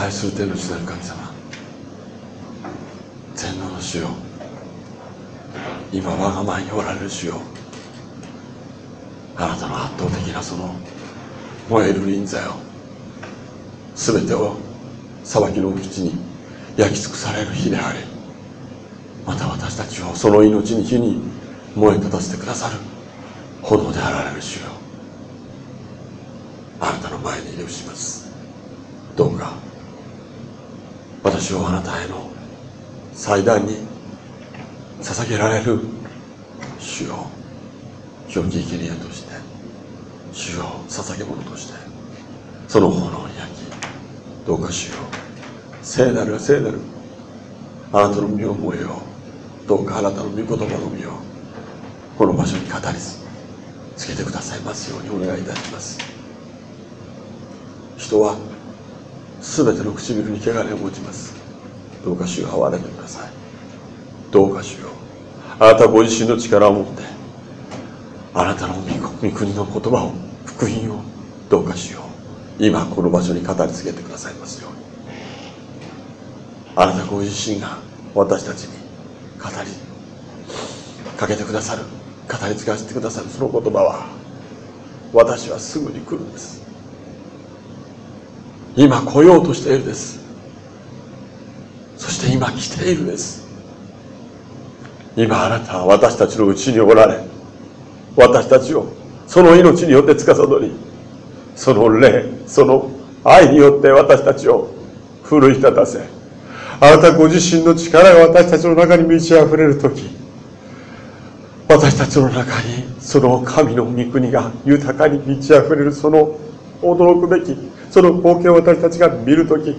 愛する天の父なる神様。天皇の主よ。今我が前におられる主よ。あなたの圧倒的なその燃える臨在を全てを裁きの口に焼き尽くされる日でありまた私たちをその命に火に燃え立たせてくださる炎であられる主よ。あなたの前に入れします。どうか私をあなたへの祭壇に捧げられる主よ清き生贄として主よ捧げ物としてその炎に焼きどうか主よ聖なる聖なるあなたの身を燃えよどうかあなたの御言葉の身をこの場所に語りつけてくださいますようにお願いいたします。人は全ての唇に汚れを持ちます。どうか主を憐れんでください。どうか主よあなたご自身の力を持ってあなたの御国の言葉を福音をどうかしよう今この場所に語り継げてくださいますように。あなたご自身が私たちに語りかけてくださる語り継がせてくださるその言葉は私はすぐに来るんです。今来ようとしているです。そして今来ているです。今あなたは私たちのうちにおられ私たちをその命によって司りその霊その愛によって私たちを奮い立たせあなたご自身の力が私たちの中に満ち溢れる時私たちの中にその神の御国が豊かに満ち溢れるその驚くべきその光景を私たちが見る時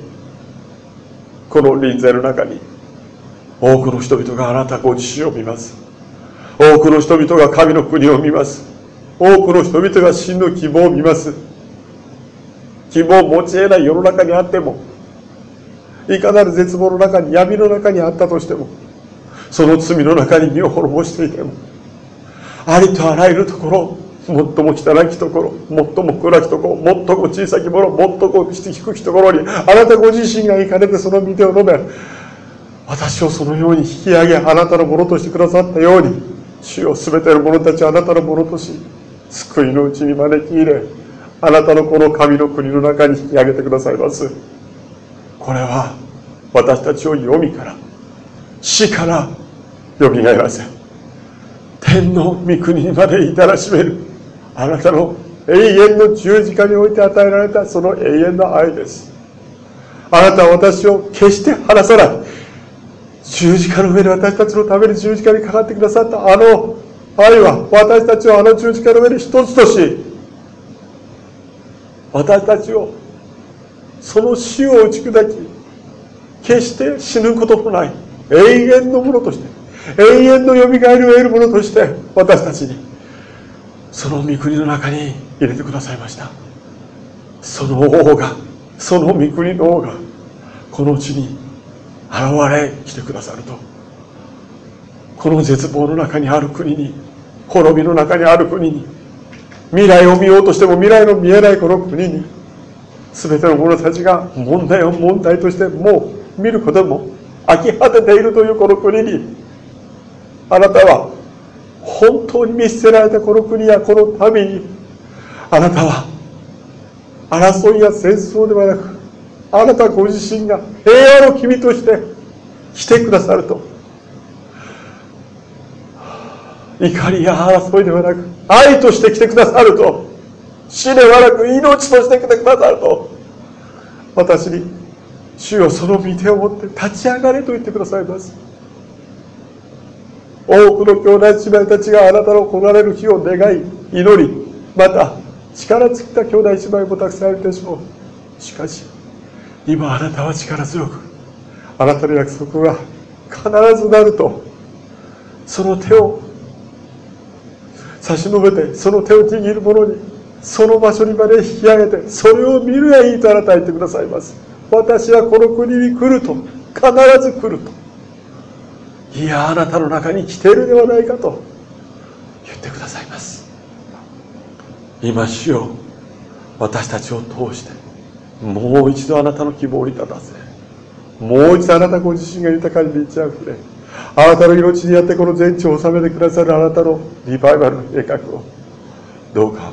この臨在の中に多くの人々があなたご自身を見ます。多くの人々が神の国を見ます。多くの人々が真の希望を見ます。希望を持ち得ない世の中にあってもいかなる絶望の中に闇の中にあったとしてもその罪の中に身を滅ぼしていてもありとあらゆるところ最も汚きところ最も暗きところ最も小さきもの最も低きところにあなたご自身が行かれてその御手を述べ私をそのように引き上げあなたのものとしてくださったように主を全ての者たちあなたのものとし救いのうちに招き入れあなたのこの神の国の中に引き上げてくださいます。これは私たちを読みから死からよみがえらせ天の御国にまで至らしめるあなたの永遠の十字架において与えられたその永遠の愛です。あなたは私を決して離さない。十字架の上で私たちのために十字架にかかってくださったあの愛は私たちをあの十字架の上で一つとし私たちをその死を打ち砕き決して死ぬことのない永遠のものとして永遠のよみがえりを得るものとして私たちにその御国の中に入れてくださいました。その王がその御国の王がこの地に現れ来てくださると。この絶望の中にある国に滅びの中にある国に未来を見ようとしても未来の見えないこの国に全ての者たちが問題を問題としてもう見ることも飽き果てているというこの国にあなたは本当に見捨てられたこの国やこの民にあなたは争いや戦争ではなくあなたご自身が平和の君として来てくださると。怒りや争いではなく愛として来てくださると。死ではなく命として来てくださると。私に主よその御手を持って立ち上がれと言ってくださいます。多くの兄弟姉妹たちがあなたの来られる日を願い祈りまた力尽きた兄弟姉妹もたくさんいるでしょう。しかし今あなたは力強くあなたの約束は必ずなるとその手を差し伸べてその手を握る者にその場所にまで引き上げてそれを見るやいいとあなたは言ってくださいます。私はこの国に来ると必ず来ると。いやあなたの中に来ているではないかと言ってくださいます。今主よ私たちを通してもう一度あなたの希望に立たせ。もう一度あなたご自身が豊かに満ち溢れあなたの命にあってこの全地を治めてくださるあなたのリバイバルの計画をどうか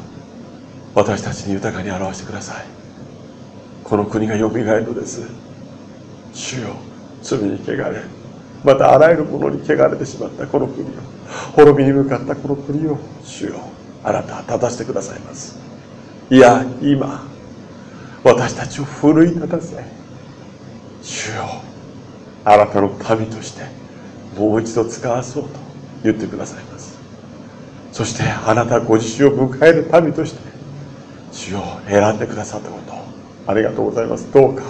私たちに豊かに表してください。この国がよみがえるのです。主よ罪に汚れまたあらゆるものに汚れてしまったこの国を滅びに向かったこの国を主よあなたは立たせてくださいます。いや今私たちを奮い立たせ主よあなたの民としてもう一度使わそうと言ってくださいます。そしてあなたご自身を迎える民として主を選んでくださったことありがとうございます。どうか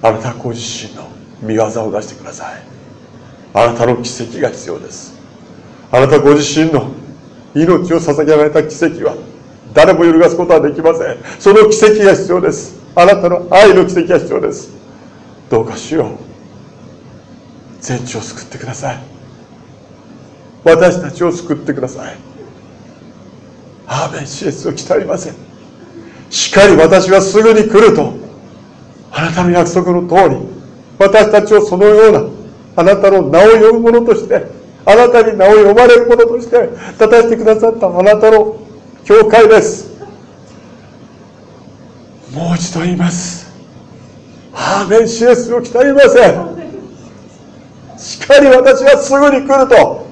あなたご自身の見業を出してください。あなたの奇跡が必要です。あなたご自身の命を捧げられた奇跡は誰も揺るがすことはできません。その奇跡が必要です。あなたの愛の奇跡が必要です。どうかしよう全地を救ってください。私たちを救ってください。アーメンシエスを鍛えません。しっかり私はすぐに来るとあなたの約束の通り私たちをそのようなあなたの名を呼ぶ者としてあなたに名を呼ばれる者として立たせてくださったあなたの教会です。もう一度言います。アーメン。シエスを鍛えません。しっかり私はすぐに来ると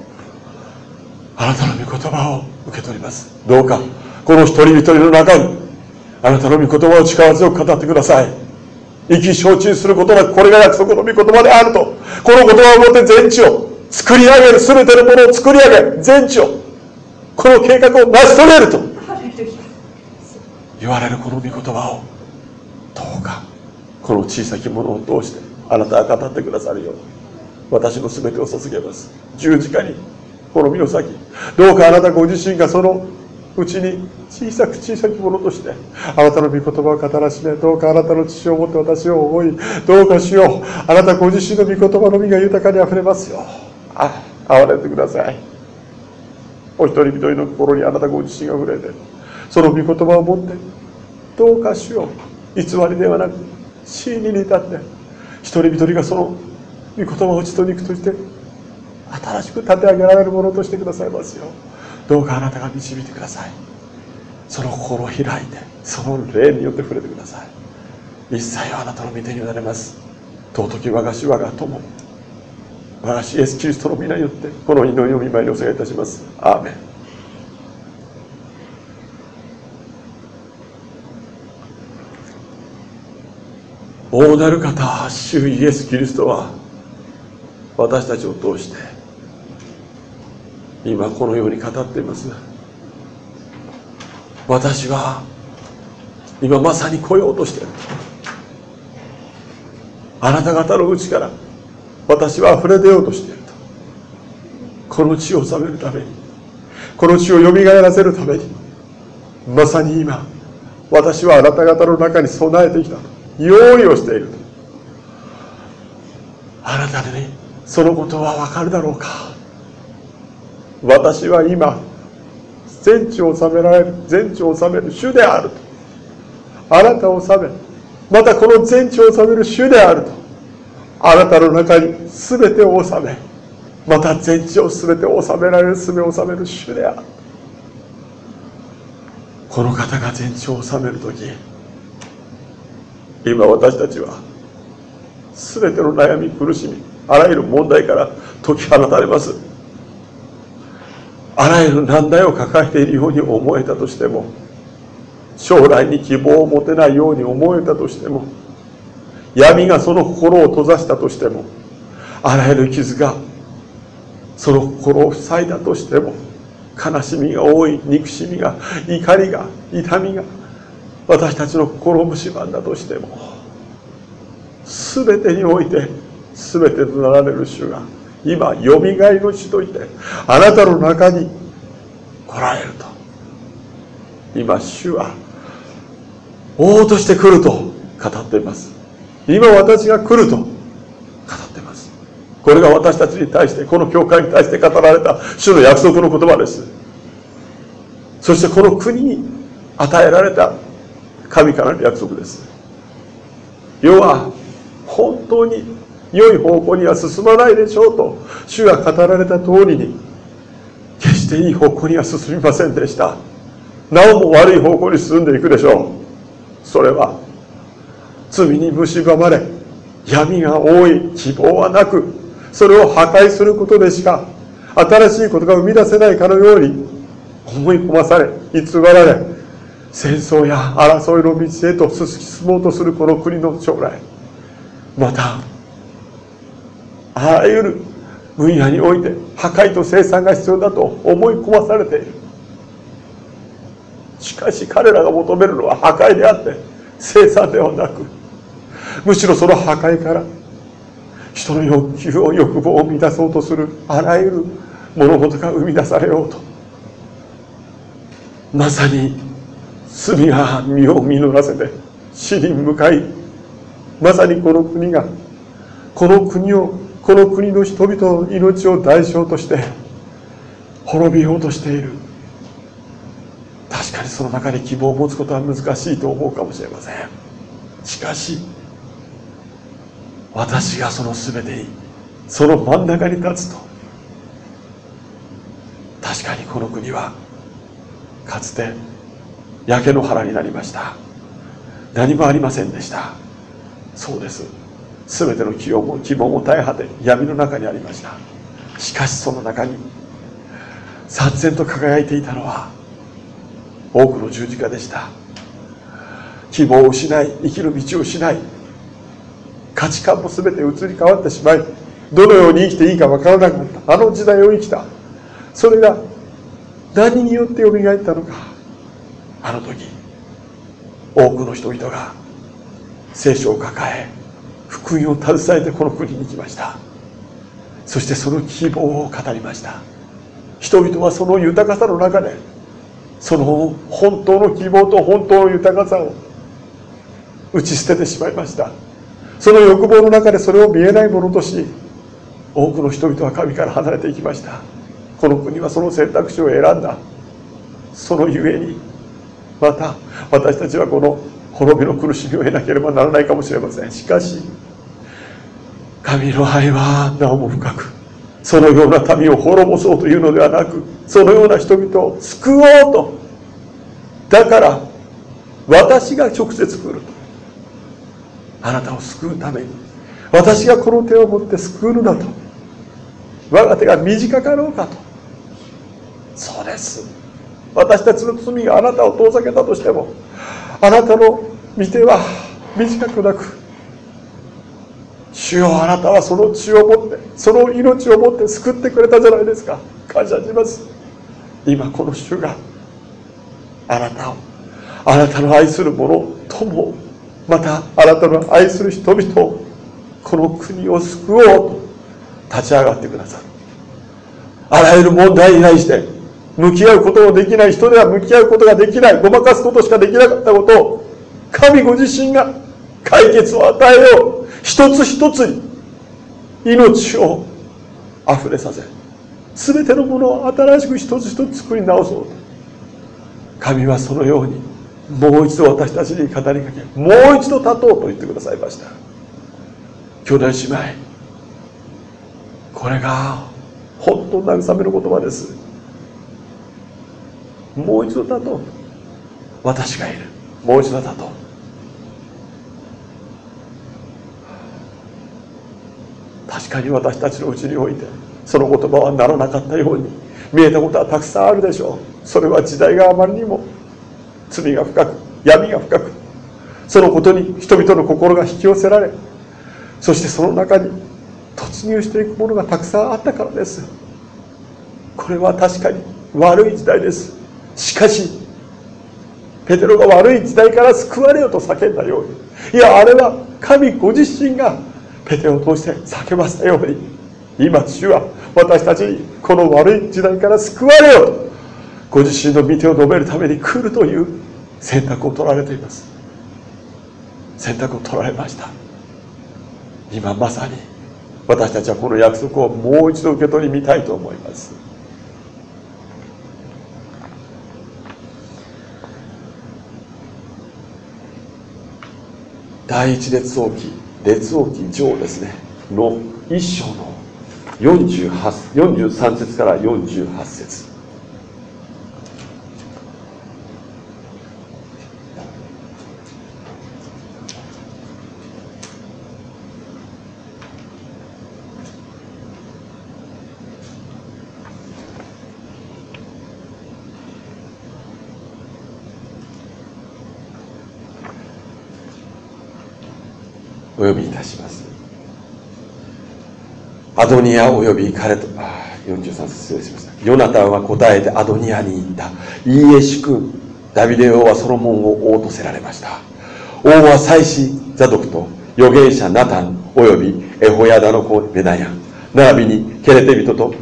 あなたの御言葉を受け取ります。どうかこの一人一人の中にあなたの御言葉を力強く語ってください。意気承知することなくこれが約束の御言葉であると。この言葉をもって全地を作り上げる全てのものを作り上げ全地をこの計画を成し遂げると。言われるこの御言葉をどうかこの小さきものを通してあなたが語ってくださるように私の全てを捧げます。十字架にこの身の先どうかあなたご自身がそのうちに小さく小さきものとしてあなたの御言葉を語らしめどうかあなたの父を持って私を思いどうかしよう。あなたご自身の御言葉の実が豊かにあふれますよあ憐れんでください。お一人一人の心にあなたご自身が触れてその御言葉を持ってどうかしよう。偽りではなく真理に至って一人一人がその御言葉を血と肉として新しく立て上げられるものとしてくださいますよどうかあなたが導いてください。その心を開いてその霊によって触れてください。一切はあなたの御手になれます。尊き我がし我が友。我がしイエス・キリストの皆によってこの祈りを見舞いにお願いいたします。アーメン。大なる方主イエス・キリストは私たちを通して今このように語っています。私は今まさに来ようとしている。あなた方のうちから私は溢れ出ようとしている。とこの地を治めるためにこの地をよみがえらせるためにまさに今私はあなた方の中に備えてきた用意をしているあなたにそのことは分かるだろうか。私は今全地を治められる全地を治める主であると。あなたを治めまたこの全地を治める主であると。あなたの中に全てを治めまた全地を全てを治められる全てを治める主である。この方が全地を治める時今私たちは全ての悩み苦しみあらゆる問題から解き放たれます。あらゆる難題を抱えているように思えたとしても将来に希望を持てないように思えたとしても闇がその心を閉ざしたとしてもあらゆる傷がその心を塞いだとしても悲しみが多い憎しみが怒りが痛みが私たちの心を蝕んだとしても全てにおいて全てとなられる主が今よみがえりの地といてあなたの中に来られると。今主は王として来ると語っています。今私が来ると語っています。これが私たちに対してこの教会に対して語られた主の約束の言葉です。そしてこの国に与えられた神からの約束です。世は本当に良い方向には進まないでしょうと主が語られた通りに決していい方向には進みませんでした。なおも悪い方向に進んでいくでしょう。それは罪に蝕まれ闇が多い希望はなくそれを破壊することでしか新しいことが生み出せないかのように思い込まされ偽られ戦争や争いの道へと進もうとするこの国の将来。またあらゆる分野において破壊と生産が必要だと思い込まされている。しかし彼らが求めるのは破壊であって生産ではなくむしろその破壊から人の欲求を欲望を満たそうとするあらゆる物事が生み出されようとまさに罪が実を実らせて死に向かいまさにこの国がこの国をこの国の人々の命を代償として滅びようとしている。確かにその中で希望を持つことは難しいと思うかもしれません。しかし私がその全てにその真ん中に立つと確かにこの国はかつて焼け野原になりました。何もありませんでした。そうです。全ての希望も希望も絶え果て闇の中にありました。しかしその中に殺然と輝いていたのは多くの十字架でした。希望を失い生きる道を失い価値観も全て移り変わってしまいどのように生きていいか分からなくなった。あの時代を生きた。それが何によって蘇ったのか。あの時多くの人々が聖書を抱え福音を携えてこの国に来ました。そしてその希望を語りました。人々はその豊かさの中でその本当の希望と本当の豊かさを打ち捨ててしまいました。その欲望の中でそれを見えないものとし多くの人々は神から離れていきました。この国はその選択肢を選んだ。そのゆえにまた私たちはこの滅びの苦しみを得なければならないかもしれません。しかし神の愛はなおも深くそのような民を滅ぼそうというのではなくそのような人々を救おうと。だから私が直接来ると。あなたを救うために。私がこの手を持って救うのだと。我が手が短かろうかと。そうです。私たちの罪があなたを遠ざけたとしてもあなたの見ては短くなく主よあなたはその血を持ってその命を持って救ってくれたじゃないですか。感謝します。今この主があなたをあなたの愛する者ともまたあなたの愛する人々をこの国を救おうと立ち上がってくださる。あらゆる問題に対して向き合うことのできない人では向き合うことができないごまかすことしかできなかったことを神ご自身が解決を与えよう。一つ一つに命を溢れさせ全てのものを新しく一つ一つ作り直そう。と神はそのようにもう一度私たちに語りかけもう一度立とうと言ってくださいました。兄弟姉妹これが本当の慰めの言葉です。もう一度立とう。私がいる。もう一度立とう。確かに私たちのうちにおいてその言葉はならなかったように見えたことはたくさんあるでしょう。それは時代があまりにも罪が深く闇が深くそのことに人々の心が引き寄せられそしてその中に突入していくものがたくさんあったからです。これは確かに悪い時代です。しかしペテロが悪い時代から救われよと叫んだようにいやあれは神ご自身がペテロを通して叫ばせたように今主は私たちにこの悪い時代から救われよとご自身の御手を述べるために来るという選択を取られています。選択を取られました。今まさに私たちはこの約束をもう一度受け取りみたいと思います。第一列王記。列王記上ですね。の一章の43節から48節お呼びいたしますアドニアおよび彼と。あ43節失礼しました。ヨナタンは答えてアドニアに言った。いいえ主君ダビデ王はソロモンを王とせられました。王は祭司ザドクと預言者ナタンおよびエホヤダの子ベナヤ。並びにケレテ人と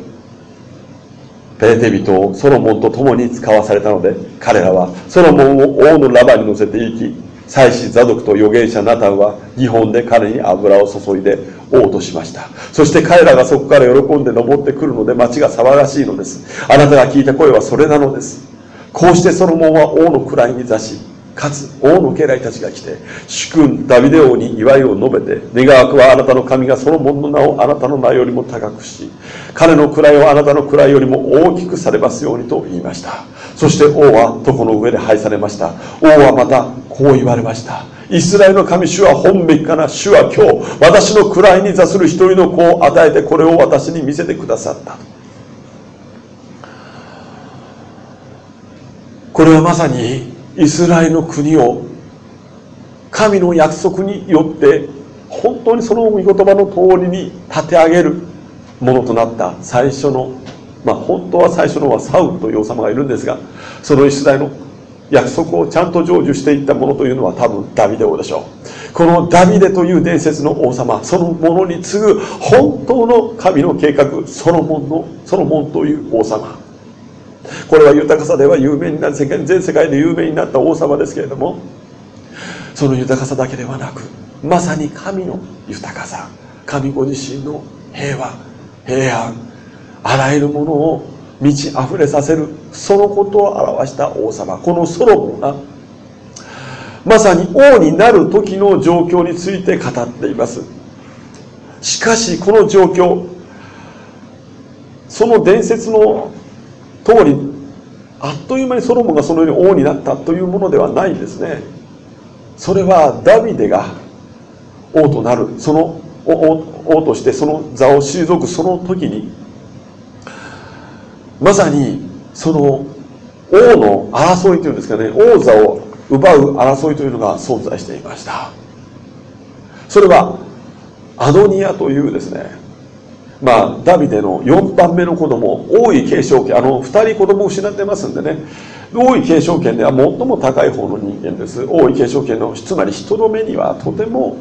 ペレテ人をソロモンと共に使わされたので彼らはソロモンを王のラバに乗せて行き祭司ザドクと預言者ナタンは日本で彼に油を注いで王としました。そして彼らがそこから喜んで登ってくるので町が騒がしいのです。あなたが聞いた声はそれなのです。こうしてソロモンは王の位に座しかつ王の家来たちが来て主君ダビデ王に祝いを述べて願わくはあなたの神がソロモンの名をあなたの名よりも高くし彼の位をあなたの位よりも大きくされますようにと言いました。そして王は床の上で拝されました。王はまたこう言われました。イスラエルの神主は本べきかな。主は今日私の位に座する一人の子を与えてこれを私に見せてくださった。これはまさにイスラエルの国を神の約束によって本当にその御言葉の通りに立て上げるものとなった。最初のまあ本当は最初のはサウルという王様がいるんですがそのイスラエルの約束をちゃんと成就していったものというのは多分ダビデ王でしょう。このダビデという伝説の王様そのものに次ぐ本当の神の計画ソロモンのソロモンという王様。これは豊かさでは有名になる世界全世界で有名になった王様ですけれどもその豊かさだけではなくまさに神の豊かさ神ご自身の平和平安あらゆるものを満ち溢れさせるそのことを表した王様このソロモンがまさに王になる時の状況について語っています。しかしこの状況その伝説の通りあっという間にソロモンがそのように王になったというものではないんですね。それはダビデが王となる。その王としてその座を退くその時にまさにその王の争いというんですかね。王座を奪う争いというのが存在していました。それはアドニアというですねまあ、ダビデの4番目の子供王位継承権あの2人子供を失ってますんでね。王位継承権では最も高い方の人間です。王位継承権のつまり人の目にはとても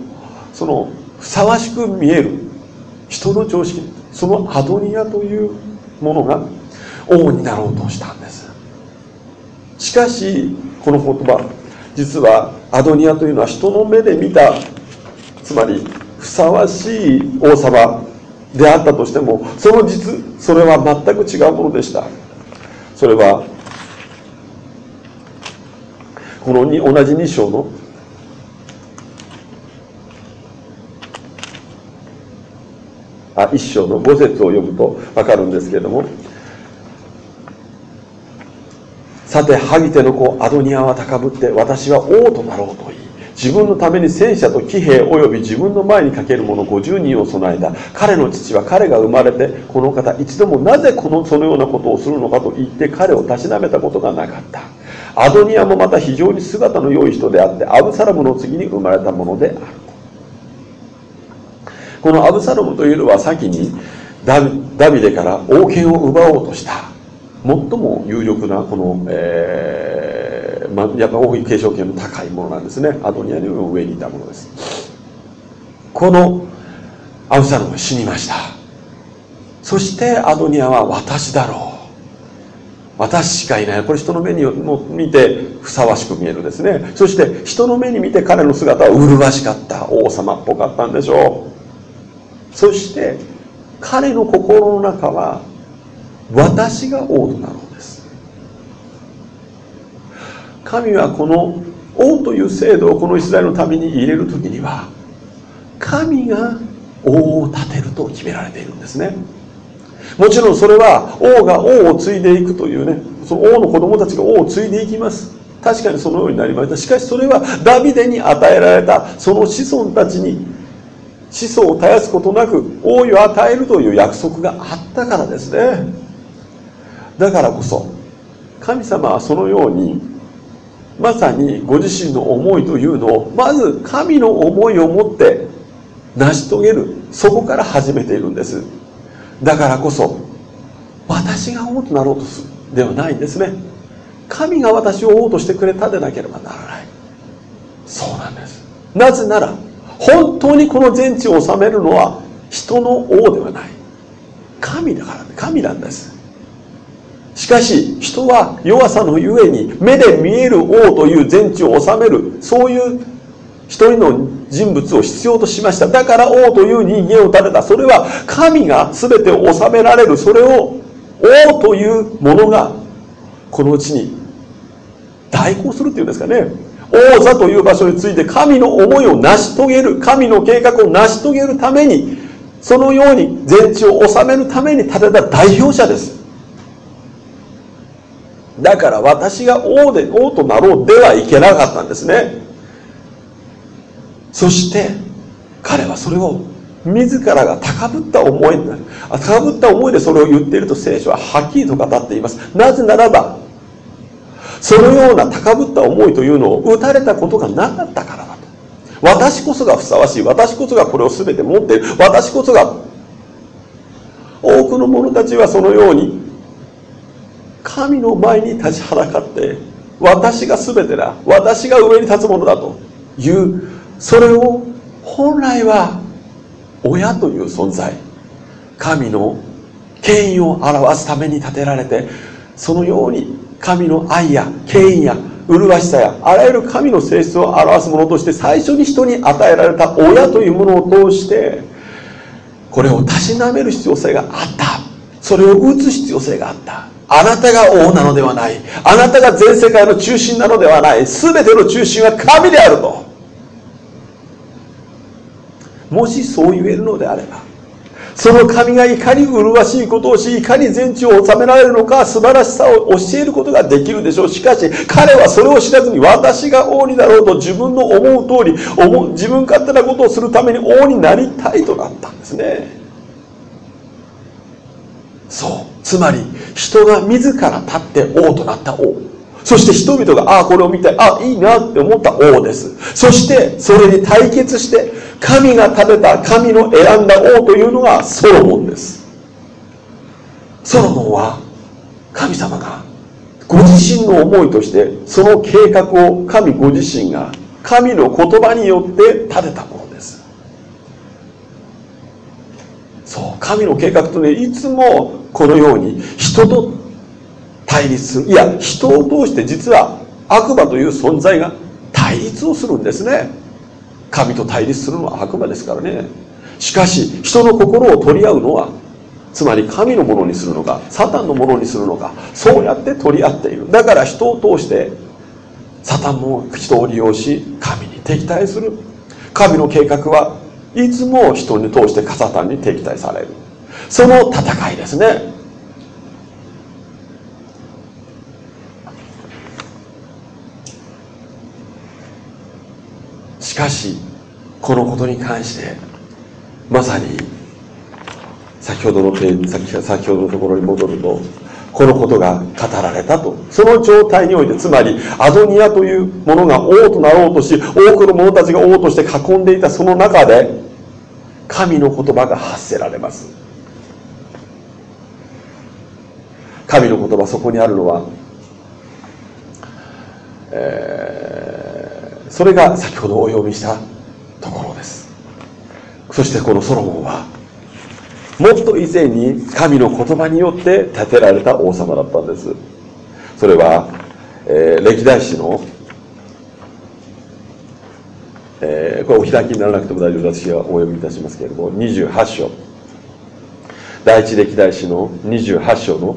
そのふさわしく見える人の常識そのアドニアというものが王になろうとしたんです。しかしこの言葉実はアドニアというのは人の目で見たつまりふさわしい王様であったとしてもその実それは全く違うものでした。それはこのに同じ2章のあ1章の5節を読むと分かるんですけれどもさてハギテの子アドニアは高ぶって私は王となろうと言い自分のために戦車と騎兵及び自分の前にかける者50人を備えた。彼の父は彼が生まれてこの方一度もなぜこのそのようなことをするのかと言って彼をたしなめたことがなかった。アドニアもまた非常に姿の良い人であってアブサラムの次に生まれたものである。このアブサロムというのは先にダビデから王権を奪おうとした最も有力なこの、えーま、やっぱ王位継承権の高いものなんですね。アドニアの上にいたものです。このアブサロムが死にました。そしてアドニアは私だろう。私しかいない。これ人の目にも見てふさわしく見えるですね。そして人の目に見て彼の姿は麗しかった。王様っぽかったんでしょう。そして彼の心の中は私が王となろう。神はこの王という制度をこのイスラエルのために入れる時には神が王を立てると決められているんですね。もちろんそれは王が王を継いでいくというねその王の子供たちが王を継いでいきます。確かにそのようになりました。しかしそれはダビデに与えられたその子孫たちに子孫を絶やすことなく王位を与えるという約束があったからですね。だからこそ神様はそのようにまさにご自身の思いというのをまず神の思いを持って成し遂げるそこから始めているんです。だからこそ私が王となろうとする。ではないんですね。神が私を王としてくれたでなければならない。そうなんです。なぜなら本当にこの全地を治めるのは人の王ではない。神だから神なんです。しかし人は弱さのゆえに目で見える王という全地を治めるそういう一人の人物を必要としました。だから王という人間を立てた。それは神が全てを治められる。それを王というものがこのうちに代行するっていうんですかね。王座という場所について神の思いを成し遂げる。神の計画を成し遂げるためにそのように全地を治めるために立てた代表者です。だから私が王で王となろうではいけなかったんですね。そして彼はそれを自らが高ぶった思いになる。高ぶった思いでそれを言っていると聖書ははっきりと語っています。なぜならばそのような高ぶった思いというのを打たれたことがなかったからだと。私こそがふさわしい。私こそがこれを全て持っている。私こそが多くの者たちはそのように神の前に立ちはだかって私が全てだ。私が上に立つものだと。いうそれを本来は親という存在。神の権威を表すために立てられてそのように神の愛や権威や麗しさやあらゆる神の性質を表すものとして最初に人に与えられた親というものを通してこれをたしなめる必要性があった。それを打つ必要性があった。あなたが王なのではない。あなたが全世界の中心なのではない。全ての中心は神であると。もしそう言えるのであればその神がいかに麗しいことをしいかに全地を治められるのか素晴らしさを教えることができるでしょう。しかし彼はそれを知らずに私が王になろうと自分の思う通り自分勝手なことをするために王になりたいとなったんですね。そう。つまり人が自ら立って王となった王そして人々が、ああ、これを見て、ああ、いいなって思った王です。そして、それに対決して、神が食べた神の選んだ王というのがソロモンです。ソロモンは、神様が、ご自身の思いとして、その計画を神ご自身が、神の言葉によって立てたものです。そう、神の計画とね、いつもこのように人と対立する。いや人を通して実は悪魔という存在が対立をするんですね。神と対立するのは悪魔ですからね。しかし人の心を取り合うのはつまり神のものにするのかサタンのものにするのかそうやって取り合っている。だから人を通してサタンも人を利用し神に敵対する。神の計画はいつも人に通してサタンに敵対される。その戦いですね。しかしこのことに関してまさに先ほどの先ほどのところに戻るとこのことが語られたと。その状態においてつまりアドニアというものが王となろうとし多くの者たちが王として囲んでいたその中で神の言葉が発せられます。神の言葉そこにあるのは、えーそれが先ほどお読みしたところです。そしてこのソロモンはもっと以前に神の言葉によって建てられた王様だったんです。それは、えー、歴代史の、えー、これお開きにならなくても大丈夫私はお読みいたしますけれども28章。第一歴代史の28章の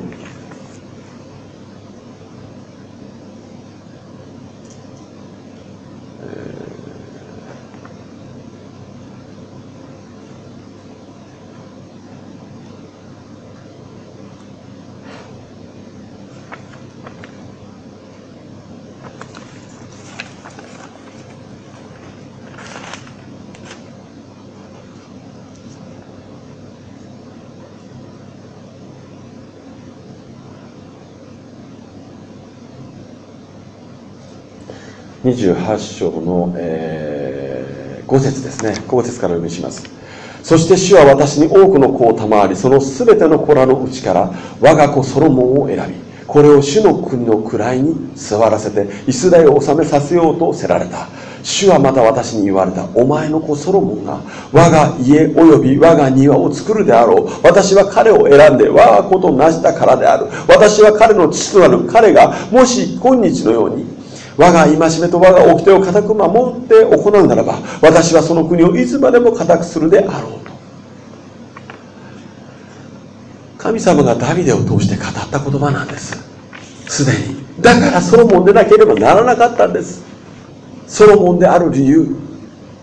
28章の、えー、5節ですね。5節から読みします。そして主は私に多くの子を賜りその全ての子らのうちから我が子ソロモンを選びこれを主の国の位に座らせてイスラエルを治めさせようとせられた。主はまた私に言われた。お前の子ソロモンが我が家及び我が庭を作るであろう。私は彼を選んで我が子となしたからである。私は彼の父となる。彼がもし今日のように我が戒めと我が掟を固く守って行うならば私はその国をいつまでも固くするであろうと。神様がダビデを通して語った言葉なんです。すでに。だからソロモンでなければならなかったんです。ソロモンである理由。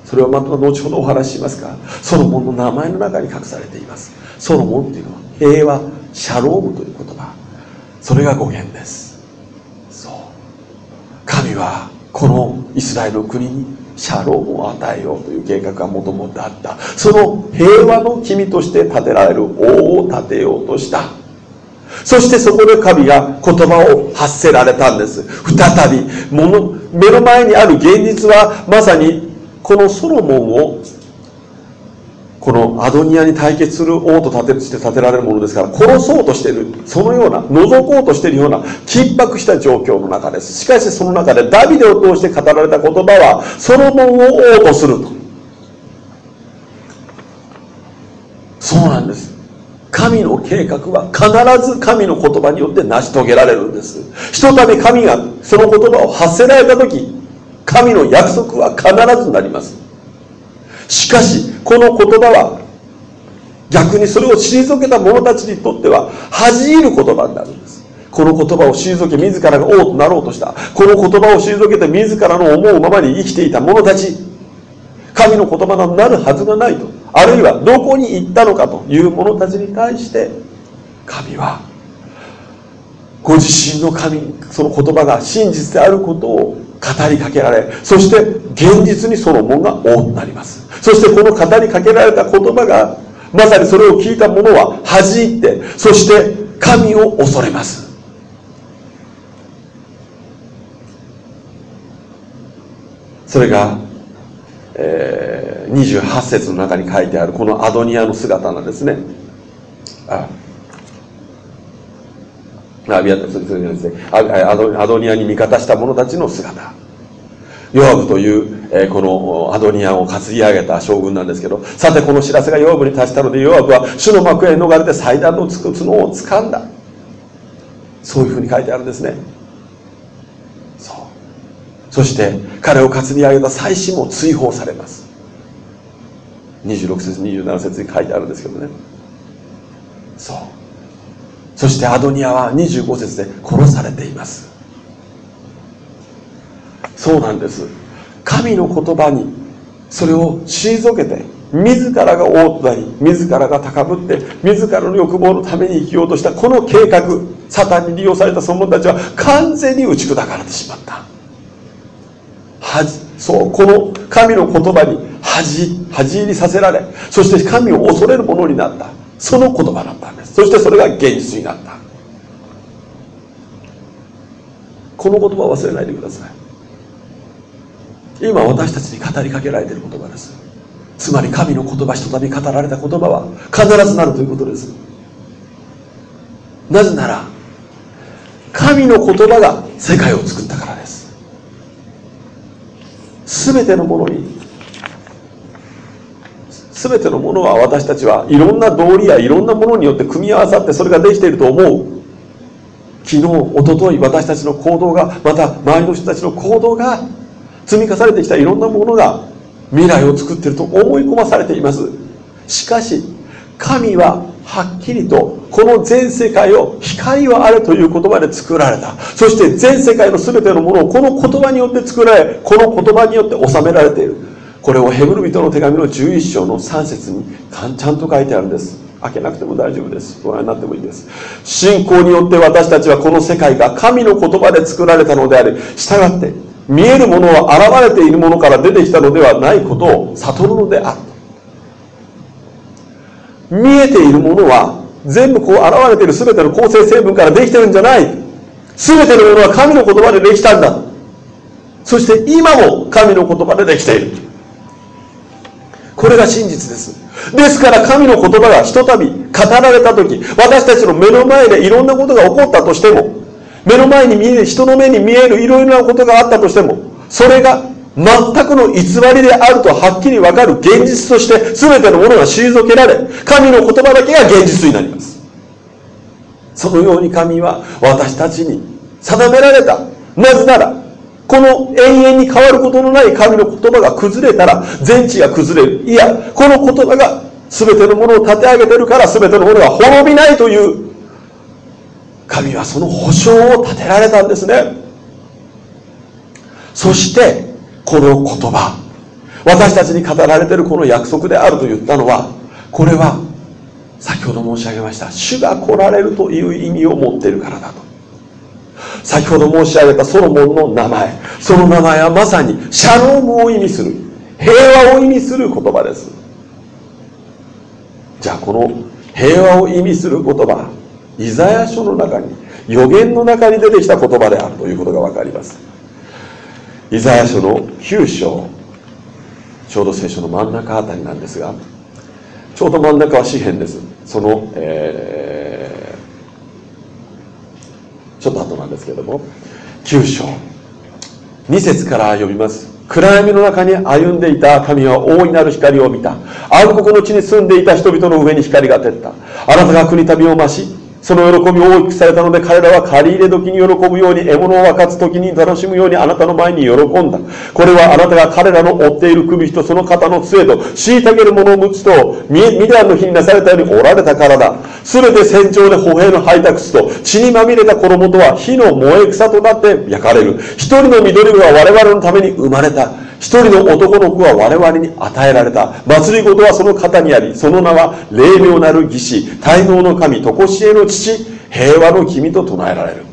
それはまた後ほどお話ししますがソロモンの名前の中に隠されています。ソロモンっていうのは平和シャロームという言葉。それが語源です。神はこのイスラエルの国にシャロームを与えようという計画がもともとあった。その平和の君として建てられる王を建てようとした。そしてそこで神が言葉を発せられたんです。再びもの目の前にある現実はまさにこのソロモンをこのアドニアに対決する王と立てして建てられるものですから殺そうとしているそのような覗こうとしているような緊迫した状況の中です。しかしその中でダビデを通して語られた言葉はソロモンを王とすると。そうなんです。神の計画は必ず神の言葉によって成し遂げられるんです。ひとたび神がその言葉を発せられた時神の約束は必ずなります。しかしこの言葉は逆にそれを退けた者たちにとっては恥じる言葉になるんです。この言葉を退け自らが王となろうとした。この言葉を退けて自らの思うままに生きていた者たち。神の言葉ななるはずがないと。あるいはどこに行ったのかという者たちに対して神はご自身の神その言葉が真実であることを語りかけられそして現実にソロモンが王となります。そしてこの語りかけられた言葉がまさにそれを聞いた者は恥じってそして神を恐れます。それがえー、28節の中に書いてあるこのアドニアの姿なんですね。ああビアそれですねアドアドニアに味方した者たちの姿。ヨアブという、え、このアドニアを担ぎ上げた将軍なんですけど。さてこの知らせがヨアブに達したのでヨアブは主の幕へ逃れて祭壇のつく角を掴んだ。そういうふうに書いてあるんですね。そう。そして彼を担ぎ上げた妻子も追放されます。26節27節に書いてあるんですけどね。そう。そしてアドニアは25節で殺されています。そうなんです。神の言葉にそれを退けて自らが王となり自らが高ぶって自らの欲望のために生きようとしたこの計画サタンに利用されたその者たちは完全に打ち砕かれてしまった。そうこの神の言葉に恥恥じ入りさせられそして神を恐れるものになった。その言葉だったんです。そしてそれが現実になった。この言葉を忘れないでください。今私たちに語りかけられている言葉です。つまり神の言葉ひとたび語られた言葉は必ずなるということです。なぜなら神の言葉が世界を作ったからです。全てのものに全てのものは私たちはいろんな道理やいろんなものによって組み合わさってそれができていると思う。昨日一昨日私たちの行動がまた周りの人たちの行動が積み重ねてきたいろんなものが未来を作っていると思い込まされています。しかし神ははっきりとこの全世界を光はあれという言葉で作られた。そして全世界の全てのものをこの言葉によって作られこの言葉によって収められている。これをヘブル人の手紙の11章の3節にちゃんと書いてあるんです。開けなくても大丈夫です。ご覧になってもいいです。信仰によって私たちはこの世界が神の言葉で作られたのであり従って見えるものは現れているものから出てきたのではないことを悟るのである。見えているものは全部こう現れている全ての構成成分からできてるんじゃない。全てのものは神の言葉でできたんだ。そして今も神の言葉でできている。これが真実です。ですから神の言葉がひとたび語られた時私たちの目の前でいろんなことが起こったとしても目の前に見える人の目に見えるいろいろなことがあったとしてもそれが全くの偽りであるとはっきり分かる現実として全てのものが退けられ神の言葉だけが現実になります。そのように神は私たちに定められた。なぜならこの永遠に変わることのない神の言葉が崩れたら全地が崩れる。いやこの言葉が全てのものを立て上げてるから全てのものが滅びないという神はその保証を立てられたんですね。そしてこの言葉。私たちに語られてるこの約束であると言ったのはこれは先ほど申し上げました主が来られるという意味を持っているからだと。先ほど申し上げたソロモンの名前。その名前はまさにシャロームを意味する平和を意味する言葉です。じゃあこの平和を意味する言葉イザヤ書の中に予言の中に出てきた言葉であるということが分かります。イザヤ書の9章ちょうど聖書の真ん中あたりなんですがちょうど真ん中は詩篇です。その、えー、ちょっと後なんですけども9章。2節から読みます。暗闇の中に歩んでいた神は大いなる光を見た。暗黒の地に住んでいた人々の上に光が照った。あなたが国旅を増しその喜びを大きくされたので彼らは借り入れ時に喜ぶように獲物を分かつ時に楽しむようにあなたの前に喜んだ。これはあなたが彼らの追っている首とその肩の杖と虐げる者をむつとミディアンの日になされたようにおられたからだ全て戦場で歩兵の履いた靴と血にまみれた衣とは火の燃え草となって焼かれる。一人の緑子は我々のために生まれた。一人の男の子は我々に与えられた。祭りごとはその肩にありその名は霊妙なる義士滞納の神常しえの父平和の君と唱えられる。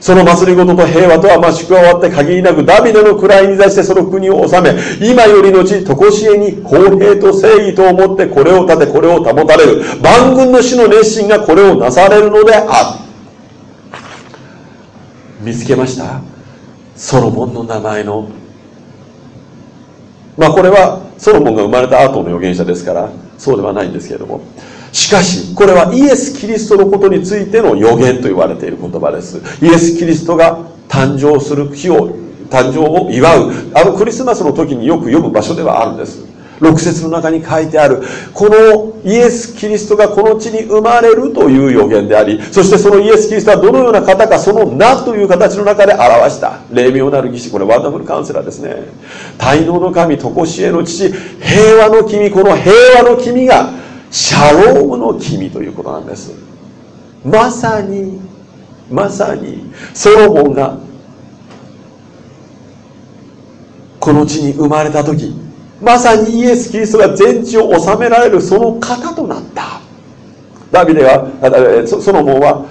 その祭りごとと平和とは増し加わって限りなくダビデの位に座してその国を治め今よりのち常しえに公平と正義と思ってこれを立てこれを保たれる。万軍の死の熱心がこれをなされるのである。見つけました？ソロモンの名前のまあこれはソロモンが生まれた後の預言者ですからそうではないんですけれども。しかしこれはイエス・キリストのことについての予言と言われている言葉です。イエス・キリストが誕生する日を誕生を祝う。あのクリスマスの時によく読む場所ではあるんです。6節の中に書いてある。このイエス・キリストがこの地に生まれるという予言でありそしてそのイエス・キリストはどのような方かその名という形の中で表した。霊妙なる儀式。これワンダフルカウンセラーですね。滞納の神常しえの父平和の君この平和の君がシャロームの君ということなんです。まさにまさにソロモンがこの地に生まれた時まさにイエス・キリストが全地を治められるその方となった。ダビデはソロモンは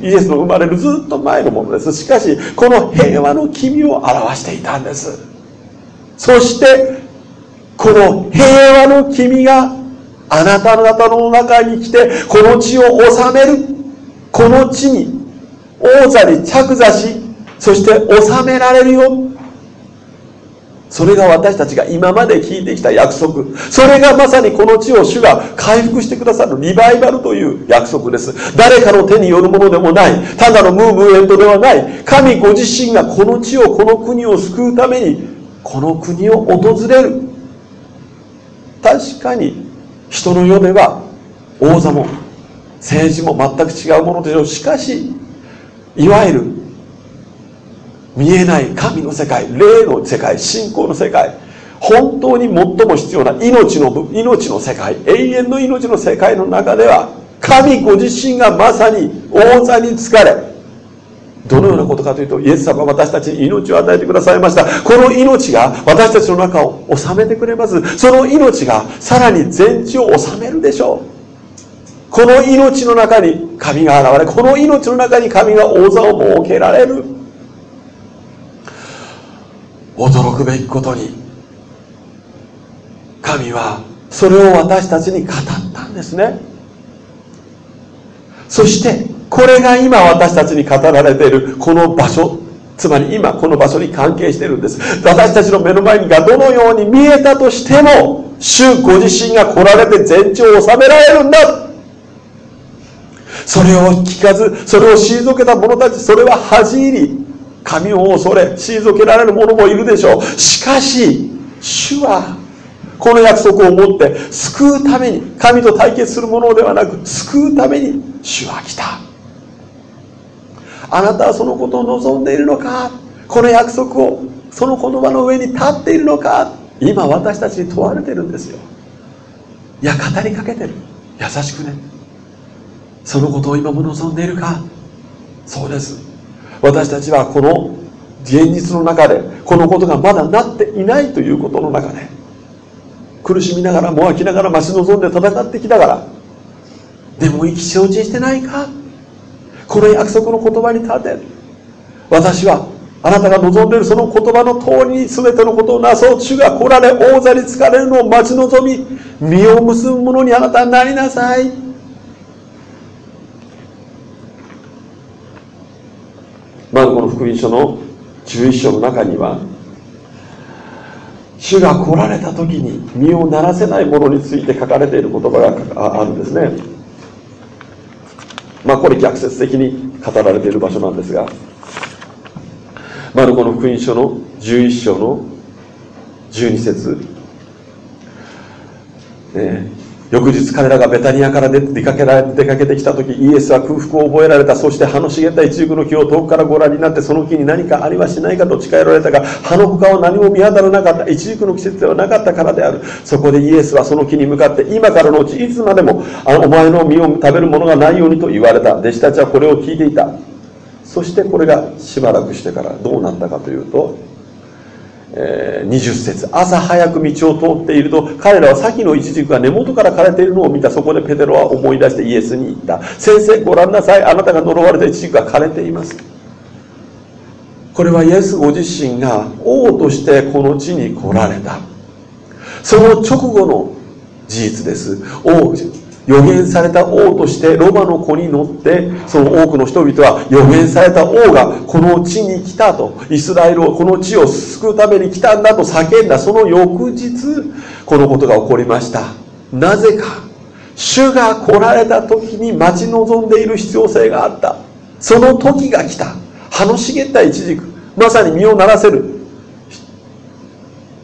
イエスの生まれるずっと前のものです。しかしこの平和の君を表していたんです。そしてこの平和の君があなた方の中に来てこの地を治める。この地に王座に着座しそして治められるよ。それが私たちが今まで聞いてきた約束。それがまさにこの地を主が回復してくださるリバイバルという約束です。誰かの手によるものでもない。ただのムーブメントではない。神ご自身がこの地をこの国を救うためにこの国を訪れる。確かに人の世では王座も政治も全く違うものでしょう。しかしいわゆる見えない神の世界霊の世界信仰の世界本当に最も必要な命の命の世界永遠の命の世界の中では神ご自身がまさに王座に疲れどのようなことかというとイエス様は私たちに命を与えてくださいました。この命が私たちの中を治めてくれます。その命がさらに全地を治めるでしょう。この命の中に神が現れこの命の中に神が王座を設けられる。驚くべきことに神はそれを私たちに語ったんですね。そしてこれが今私たちに語られているこの場所つまり今この場所に関係しているんです。私たちの目の前がどのように見えたとしても主ご自身が来られて全地を治められるんだ。それを聞かずそれを退けた者たちそれは恥じ入り。神を恐れ退けられる者もいるでしょう。しかし主はこの約束を持って救うために神と対決するものではなく救うために主は来た。あなたはそのことを望んでいるのか？この約束をその言葉の上に立っているのか？今私たちに問われてるんですよ。いや語りかけてる。優しくね。そのことを今も望んでいるか？そうです。私たちはこの現実の中でこのことがまだなっていないということの中で苦しみながらもがきながら待ち望んで戦ってきながらでも意気承知してないか？この約束の言葉に立て。私はあなたが望んでいるその言葉の通りに全てのことをなそう。主が来られ王座に疲れるのを待ち望み実を結ぶ者にあなたはなりなさいマルコの福音書の11章の中には主が来られた時に身をならせないものについて書かれている言葉があるんですね。まあこれ逆説的に語られている場所なんですがマルコの福音書の11章の12節、ね、翌日彼らがベタニアから出かけられ出かけてきた時イエスは空腹を覚えられた。そして葉の茂った一軸の木を遠くからご覧になってその木に何かありはしないかと誓いられたが葉の他は何も見当たらなかった。一軸の季節ではなかったからである。そこでイエスはその木に向かって今からのうちいつまでもあお前の実を食べるものがないようにと言われた。弟子たちはこれを聞いていた。そしてこれがしばらくしてからどうなったかというとえー、20節朝早く道を通っていると彼らは先のイチジクが根元から枯れているのを見た。そこでペテロは思い出してイエスに言った。先生ご覧なさい。あなたが呪われたイチジクが枯れています。これはイエスご自身が王としてこの地に来られた。その直後の事実です。王予言された王としてロマの子に乗ってその多くの人々は予言された王がこの地に来たと。イスラエルをこの地を救うために来たんだと叫んだ。その翌日このことが起こりました。なぜか主が来られた時に待ち望んでいる必要性があった。その時が来た。葉の茂ったイチジクまさに実をならせる。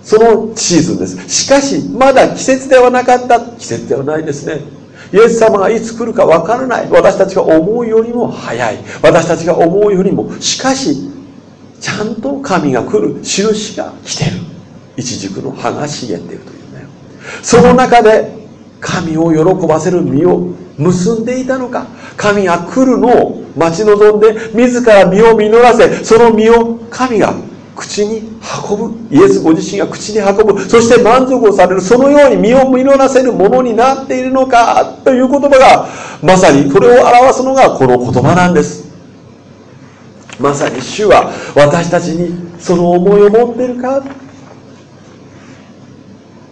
そのシーズンです。しかしまだ季節ではなかった。季節ではないですね。イエス様がいつ来るか分からない。私たちが思うよりも早い。私たちが思うよりもしかしちゃんと神が来る。印が来てる。一軸の葉が茂っているというね。その中で神を喜ばせる実を結んでいたのか。神が来るのを待ち望んで自ら実を実らせ。その実を神が口に運ぶ。イエスご自身が口に運ぶ。そして満足をされるそのように身を実らせるものになっているのかという言葉がまさにこれを表すのがこの言葉なんです。まさに主は私たちにその思いを持っているか。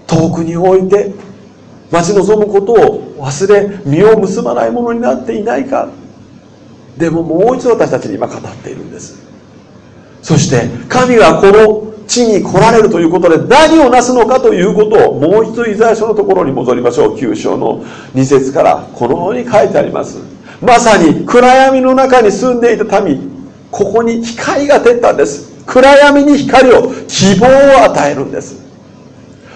遠くに置いて待ち望むことを忘れ実を結ばないものになっていないか。でももう一度私たちに今語っているんです。そして神はこの地に来られるということで何をなすのかということをもう一度イザヤ書のところに戻りましょう。9章の2節からこのように書いてあります。まさに暗闇の中に住んでいた民ここに光が出たんです。暗闇に光を希望を与えるんです。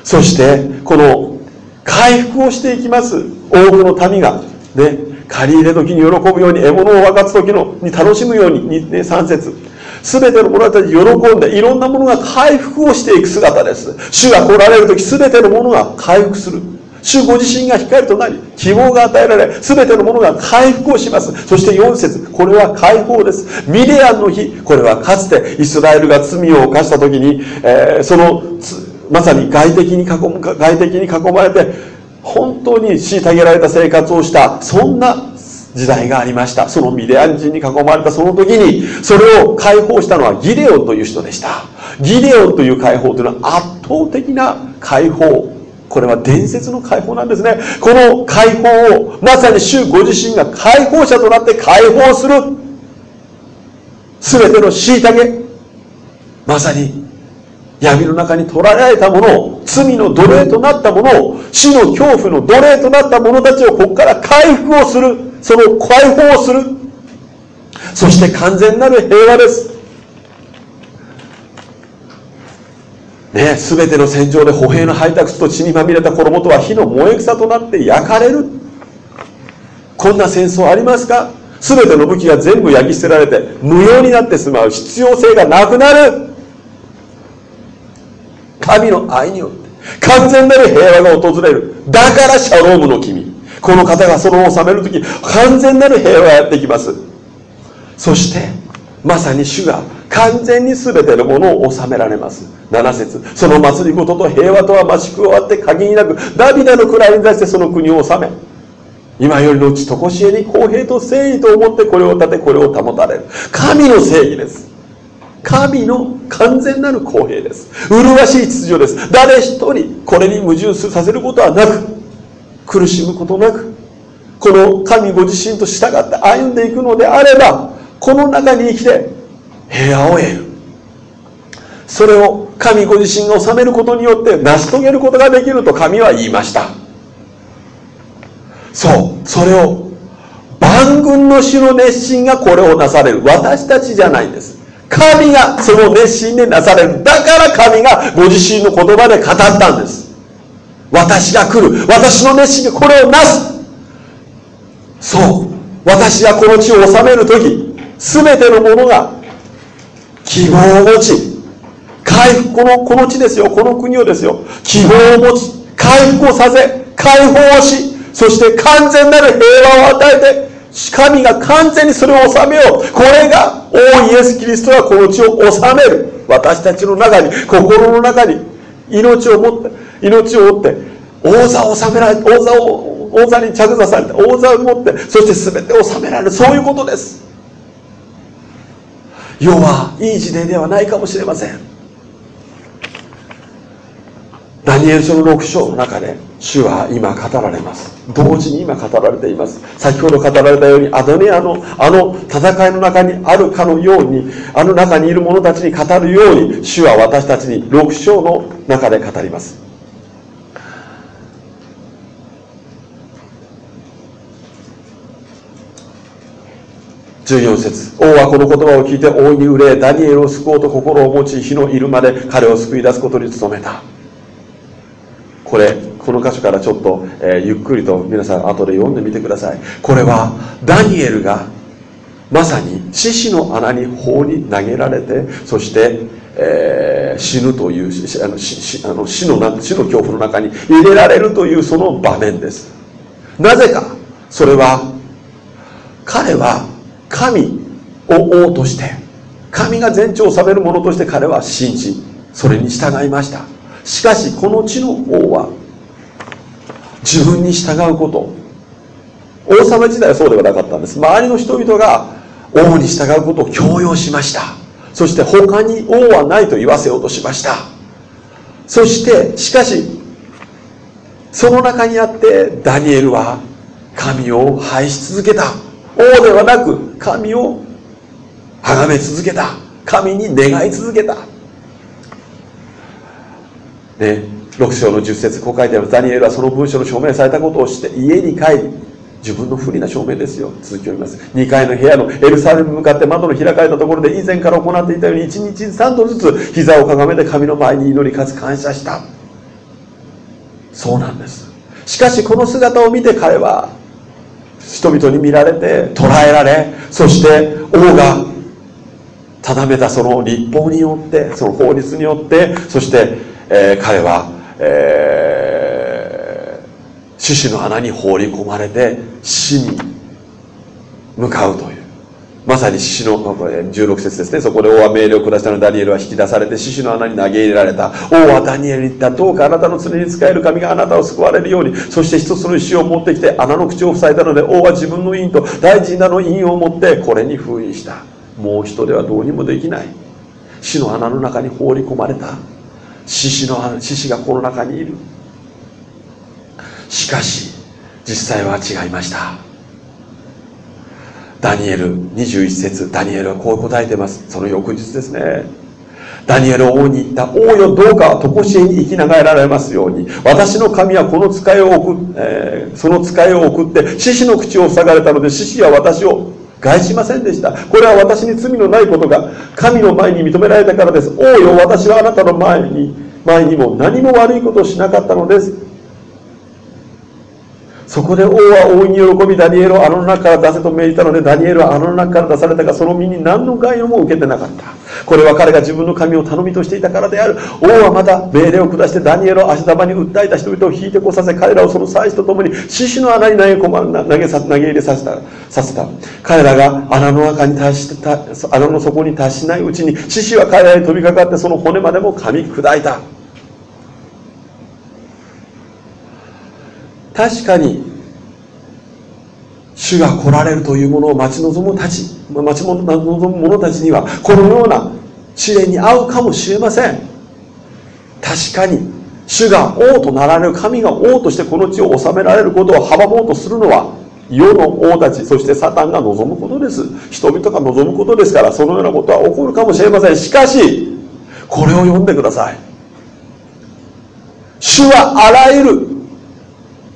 そしてこの回復をしていきます。多くの民がね借り入れ時に喜ぶように獲物を分かつ時のに楽しむように、ね、3節。全ての者たち喜んでいろんなものが回復をしていく姿です。主が来られる時全てのものが回復する。主ご自身が光となり希望が与えられ全てのものが回復をします。そして4節これは解放です。ミディアンの日これはかつてイスラエルが罪を犯した時に、えー、そのまさに外敵に囲外敵に囲まれて本当に虐げられた生活をしたそんな時代がありました。そのミディアン人に囲まれたその時にそれを解放したのはギデオンという人でした。ギデオンという解放というのは圧倒的な解放。これは伝説の解放なんですね。この解放をまさに主ご自身が解放者となって解放する。全ての虐げまさに闇の中に取られたもの。を罪の奴隷となったもの。を死の恐怖の奴隷となった者たちをここから回復をする。その解放する。そして完全なる平和です。ね、全ての戦場で歩兵の配達と血にまみれた衣とは火の燃え草となって焼かれる。こんな戦争ありますか？全ての武器が全部焼き捨てられて無用になってしまう。必要性がなくなる。神の愛によって完全なる平和が訪れる。だからシャロームの君。この方がそのを治める時完全なる平和がやってきます。そしてまさに主が完全に全てのものを治められます。7節その祭りごと平和とは増し加わって限りなくダビデの位に対してその国を治め今よりのうちとこしえに公平と誠意と思ってこれを立てこれを保たれる。神の正義です。神の完全なる公平です。麗しい秩序です。誰一人これに矛盾させることはなく苦しむことなくこの神ご自身と従って歩んでいくのであればこの中に生きて平和を得る。それを神ご自身が治めることによって成し遂げることができると神は言いました。そう。それを万軍の主の熱心がこれをなされる。私たちじゃないんです。神がその熱心でなされる。だから神がご自身の言葉で語ったんです。私が来る。私の熱心がこれをなす。そう。私がこの地を治める時全てのものが希望を持ち回復このこの地ですよ。この国をですよ。希望を持ち回復をさせ解放をしそして完全なる平和を与えて神が完全にそれを治めよう。これが王イエス・キリストはこの地を治める。私たちの中に心の中に命を持って命を持って王座を治められ王座を王座に着座されて王座を持ってそして全てを治められる。そういうことです。世はいい時代ではないかもしれません。ダニエル書の6章の中で主は今語られます。同時に今語られています。先ほど語られたようにアドネアのあの戦いの中にあるかのようにあの中にいる者たちに語るように主は私たちに6章の中で語ります。14節。王はこの言葉を聞いて大いに憂えダニエルを救おうと心を持ち火のいるまで彼を救い出すことに努めた。これこの箇所からちょっと、えー、ゆっくりと皆さん後で読んでみてください。これはダニエルがまさに獅子の穴に放に投げられてそして、えー、死ぬというあの死あの死の死の恐怖の中に入れられるというその場面です。なぜかそれは彼は神を王として神が全地を治める者として彼は信じそれに従いました。しかしこの地の王は自分に従うこと。王様自体はそうではなかったんです。周りの人々が王に従うことを強要しました。そして他に王はないと言わせようとしました。そしてしかしその中にあってダニエルは神を拝し続けた。王ではなく神を崇め続けた。神に願い続けた。ね6章の10節こう書いてある。ダニエルはその文書の証明されたことをして家に帰り自分の不利な証明ですよ。続きを読みます。2階の部屋のエルサレムに向かって窓の開かれたところで以前から行っていたように1日3度ずつ膝をかがめて神の前に祈りかつ感謝した。そうなんです。しかしこの姿を見て彼は人々に見られて捕らえられそして王が定めたその立法によってその法律によってそして、えー、彼は、えー、獅子の穴に放り込まれて死に向かうという。まさに獅子の16節ですね。そこで王は命令を下したのダニエルは引き出されて獅子の穴に投げ入れられた。王はダニエルに言った。どうかあなたの常に使える神があなたを救われるように。そして一つの石を持ってきて穴の口を塞いだので王は自分の印と大事なの印を持ってこれに封印した。もう人ではどうにもできない。死の穴の中に放り込まれた。獅子の獅子がこの中にいる。しかし実際は違いました。ダニエル21節ダニエルはこう答えてますその翌日ですねダニエル王に言った。王よ、どうか常しえに生きながられますように。私の神はこの使いを送、えー、その使いを送って、獅子の口を塞がれたので、獅子は私を害しませんでした。これは私に罪のないことが神の前に認められたからです。王よ、私はあなたの前に、前にも何も悪いことをしなかったのです。そこで王は大いに喜びダニエルをあの中から出せと命じたのでダニエルはあの中から出されたがその身に何の害をも受けてなかった。これは彼が自分の神を頼みとしていたからである。王はまた命令を下してダニエルを足束に訴えた人々を引いてこさせ彼らをその妻子と共に獅子の穴に投げ込ま投げさ投げ入れさせたさせた。彼らが穴の中に達してた穴の底に達しないうちに獅子は彼らに飛びかかってその骨までも噛み砕いた。確かに主が来られるというものを待ち望むたち待ち望む者たちにはこのような試練に遭うかもしれません。確かに主が王となられる神が王としてこの地を治められることを阻もうとするのは世の王たちそしてサタンが望むことです。人々が望むことですからそのようなことは起こるかもしれません。しかしこれを読んでください。主はあらゆる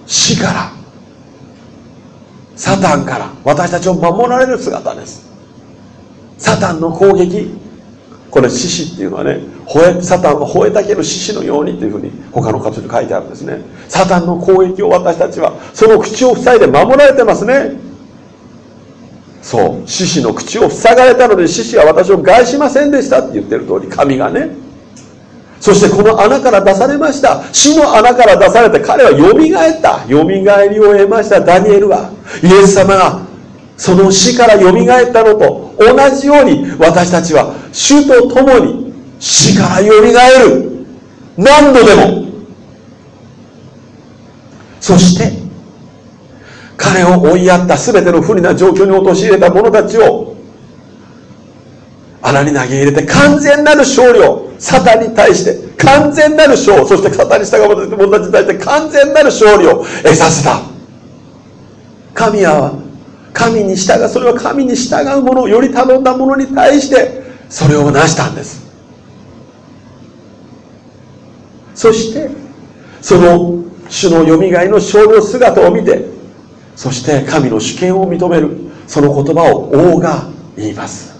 死からサタンから私たちを守られる姿です。サタンの攻撃これ獅子っていうのはね吠えサタンは吠えたける獅子のようにというふうに他の箇所で書いてあるんですね。サタンの攻撃を私たちはその口を塞いで守られてますね。そう獅子の口を塞がれたので獅子は私を害しませんでしたって言ってる通り神がねそしてこの穴から出されました。死の穴から出されて彼はよみがえった。よみがえりを得ました。ダニエルは。イエス様がその死からよみがえったのと同じように私たちは主と共に死からよみがえる。何度でも。そして彼を追いやった全ての不利な状況に陥れた者たちを穴に投げ入れて完全なる勝利をサタンに対して完全なる勝そしてサタンに従う者たちに対して完全なる勝利を得させた。神は神に従うそれは神に従う者より頼んだ者に対してそれを成したんです。そしてその主のよみがえの勝利の姿を見てそして神の主権を認めるその言葉を王が言います。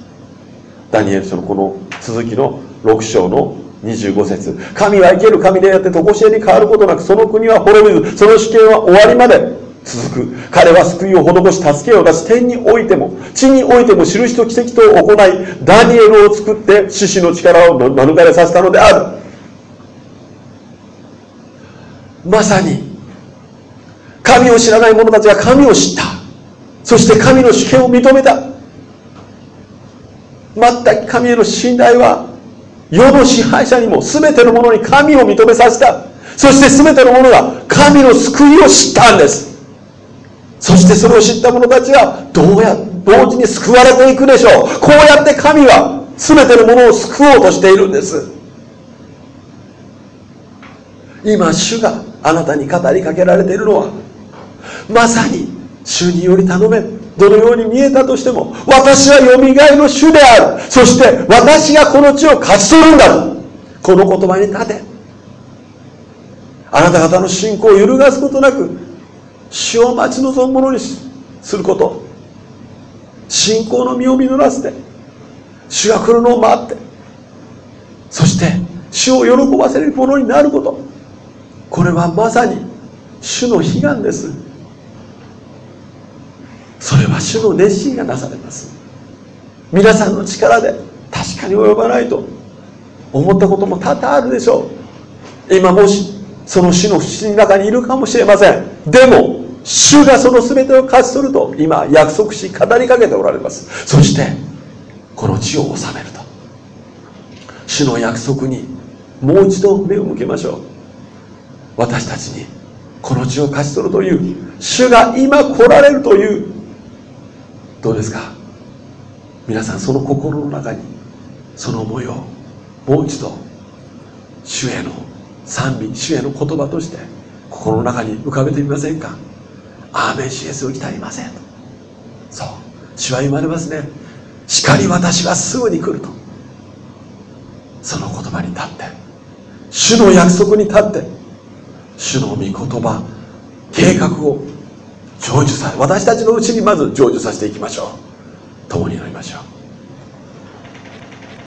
ダニエル書のこの続きの6章の25節。神は生ける神であって常しえに変わることなくその国は滅びずその主権は終わりまで続く。彼は救いを施し助けを出し天においても地においても印と奇跡と行いダニエルを作って獅子の力を免れさせたのである。まさに神を知らない者たちが神を知った。そして神の主権を認めた。全く神への信頼は世の支配者にも全てのものに神を認めさせた。そして全てのものが神の救いを知ったんです。そしてそれを知った者たちはどうや同時に救われていくでしょう。こうやって神は全てのものを救おうとしているんです。今主があなたに語りかけられているのはまさに主により頼め。どのように見えたとしても私はよみがえの主である。そして私がこの地を勝ち取るんだと。この言葉に立て。あなた方の信仰を揺るがすことなく主を待ち望むものにすること。信仰の実を実らせて主が来るのを待って。そして主を喜ばせるものになること。これはまさに主の悲願です。それは主の熱心がなされます。皆さんの力で確かに及ばないと思ったことも多々あるでしょう。今もしその死の淵の中にいるかもしれません。でも主がその全てを勝ち取ると今約束し語りかけておられます。そしてこの地を治めると。主の約束にもう一度目を向けましょう。私たちにこの地を勝ち取るという主が今来られるというどうですか？皆さんその心の中にその思いをもう一度主への賛美主への言葉として心の中に浮かべてみませんか？アーメンシエスを鍛えませんと。そう。主は言われますね。しかり私はすぐに来ると。その言葉に立って主の約束に立って主の御言葉計画を成就さ私たちのうちにまず成就させていきましょう。共に祈りましょう。